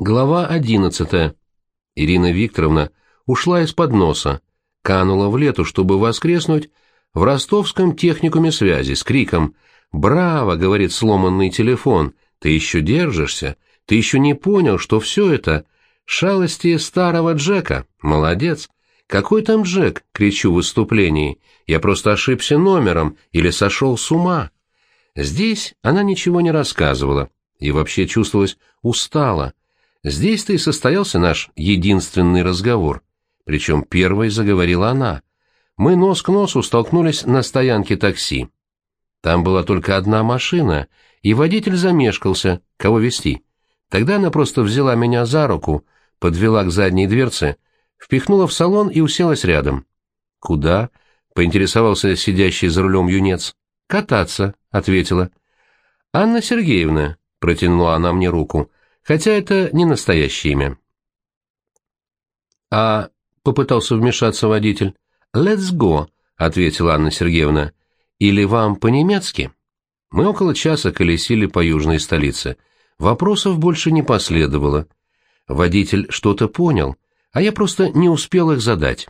Глава одиннадцатая. Ирина Викторовна ушла из-под носа, канула в лету, чтобы воскреснуть в ростовском техникуме связи с криком «Браво!» — говорит сломанный телефон. «Ты еще держишься? Ты еще не понял, что все это шалости старого Джека? Молодец!» «Какой там Джек?» — кричу в выступлении. «Я просто ошибся номером или сошел с ума». Здесь она ничего не рассказывала и вообще чувствовалась устала, Здесь-то и состоялся наш единственный разговор. Причем первой заговорила она. Мы нос к носу столкнулись на стоянке такси. Там была только одна машина, и водитель замешкался, кого вести. Тогда она просто взяла меня за руку, подвела к задней дверце, впихнула в салон и уселась рядом. «Куда?» — поинтересовался сидящий за рулем юнец. «Кататься», — ответила. «Анна Сергеевна», — протянула она мне руку, — хотя это не настоящее имя. «А...» — попытался вмешаться водитель. «Let's go», — ответила Анна Сергеевна. «Или вам по-немецки?» Мы около часа колесили по южной столице. Вопросов больше не последовало. Водитель что-то понял, а я просто не успел их задать.